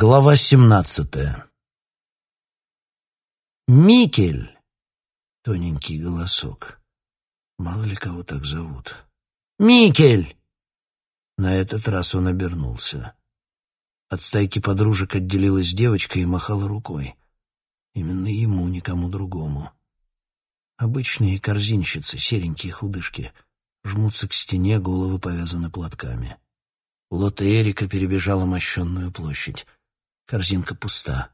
Глава семнадцатая. «Микель!» — тоненький голосок. Мало ли кого так зовут. «Микель!» На этот раз он обернулся. От стайки подружек отделилась девочка и махала рукой. Именно ему, никому другому. Обычные корзинщицы, серенькие худышки, жмутся к стене, головы повязаны платками. Лота Эрика перебежала мощенную площадь. Корзинка пуста.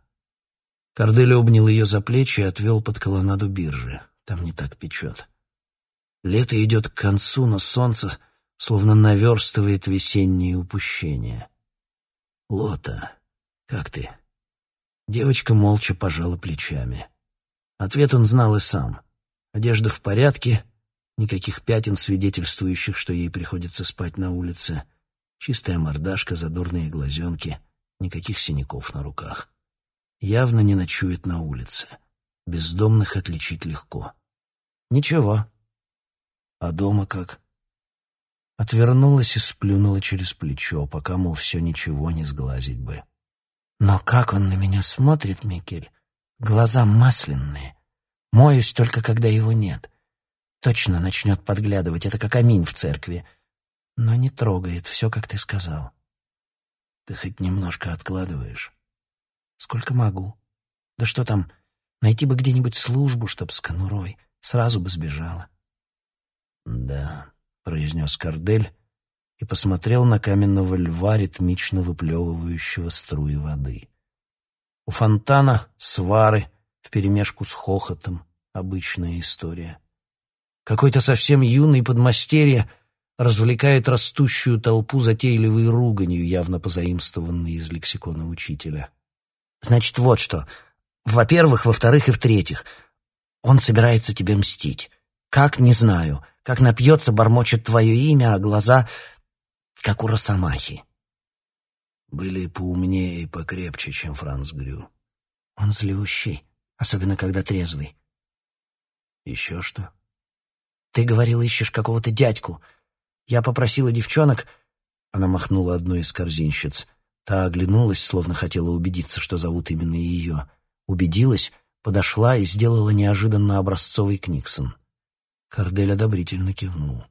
Кордель обнял ее за плечи и отвел под колоннаду биржи. Там не так печет. Лето идет к концу, но солнце словно наверстывает весенние упущения. «Лота, как ты?» Девочка молча пожала плечами. Ответ он знал и сам. Одежда в порядке, никаких пятен, свидетельствующих, что ей приходится спать на улице. Чистая мордашка, задорные глазенки — никаких синяков на руках. Явно не ночует на улице. Бездомных отличить легко. Ничего. А дома как? Отвернулась и сплюнула через плечо, пока, мол, все ничего не сглазить бы. Но как он на меня смотрит, Микель? Глаза масляные. Моюсь только, когда его нет. Точно начнет подглядывать, это как аминь в церкви. Но не трогает, все, как ты сказал. Ты хоть немножко откладываешь? Сколько могу. Да что там, найти бы где-нибудь службу, чтоб с конурой. Сразу бы сбежала. Да, произнес Кардель и посмотрел на каменного льва, ритмично выплевывающего струи воды. У фонтана свары вперемешку с хохотом. Обычная история. Какой-то совсем юный подмастерье — развлекает растущую толпу затейливой руганью, явно позаимствованной из лексикона учителя. «Значит, вот что. Во-первых, во-вторых и в-третьих. Он собирается тебе мстить. Как, не знаю. Как напьется, бормочет твое имя, а глаза как у росомахи». Были поумнее и покрепче, чем Франц Грю. Он злющий, особенно когда трезвый. «Еще что?» «Ты говорил, ищешь какого-то дядьку. Я попросила девчонок...» Она махнула одной из корзинщиц. Та оглянулась, словно хотела убедиться, что зовут именно ее. Убедилась, подошла и сделала неожиданно образцовый Книксон. Кардель одобрительно кивнул.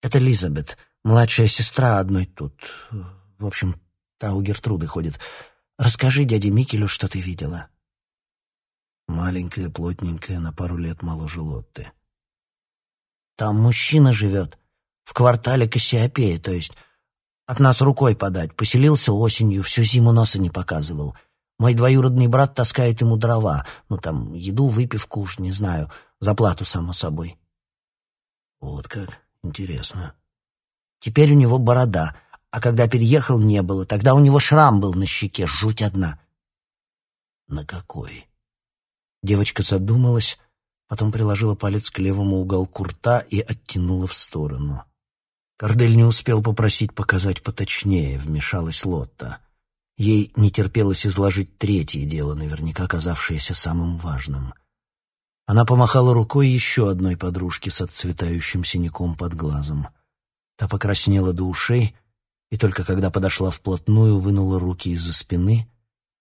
«Это Лизабет, младшая сестра одной тут. В общем, та у Гертруды ходит. Расскажи дяде Микелю, что ты видела». Маленькая, плотненькая, на пару лет моложе Лотты. «Там мужчина живет в квартале Кассиопея, то есть от нас рукой подать. Поселился осенью, всю зиму носа не показывал. Мой двоюродный брат таскает ему дрова, ну там еду, выпивку уж, не знаю, заплату, само собой. Вот как, интересно. Теперь у него борода, а когда переехал, не было. Тогда у него шрам был на щеке, жуть одна. На какой? Девочка задумалась, потом приложила палец к левому уголку рта и оттянула в сторону. Кордель не успел попросить показать поточнее, вмешалась Лотта. Ей не терпелось изложить третье дело, наверняка казавшееся самым важным. Она помахала рукой еще одной подружке с отцветающим синяком под глазом. Та покраснела до ушей, и только когда подошла вплотную, вынула руки из-за спины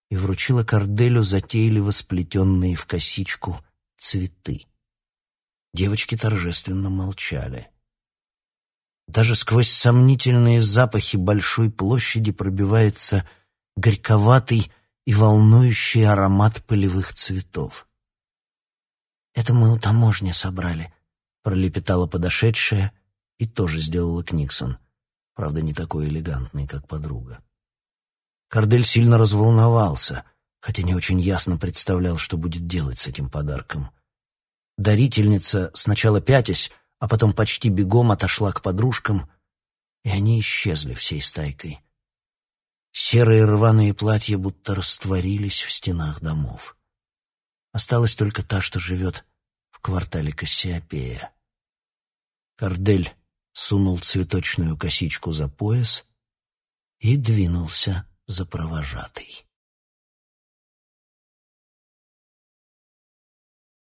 и вручила Корделю затейливо сплетенные в косичку цветы. Девочки торжественно молчали. Даже сквозь сомнительные запахи большой площади пробивается горьковатый и волнующий аромат полевых цветов. «Это мы у таможни собрали», — пролепетала подошедшая и тоже сделала Книксон. Правда, не такой элегантный, как подруга. Кардель сильно разволновался, хотя не очень ясно представлял, что будет делать с этим подарком. Дарительница, сначала пятясь, а потом почти бегом отошла к подружкам, и они исчезли всей стайкой. Серые рваные платья будто растворились в стенах домов. Осталась только та, что живет в квартале Кассиопея. Кордель сунул цветочную косичку за пояс и двинулся за провожатой.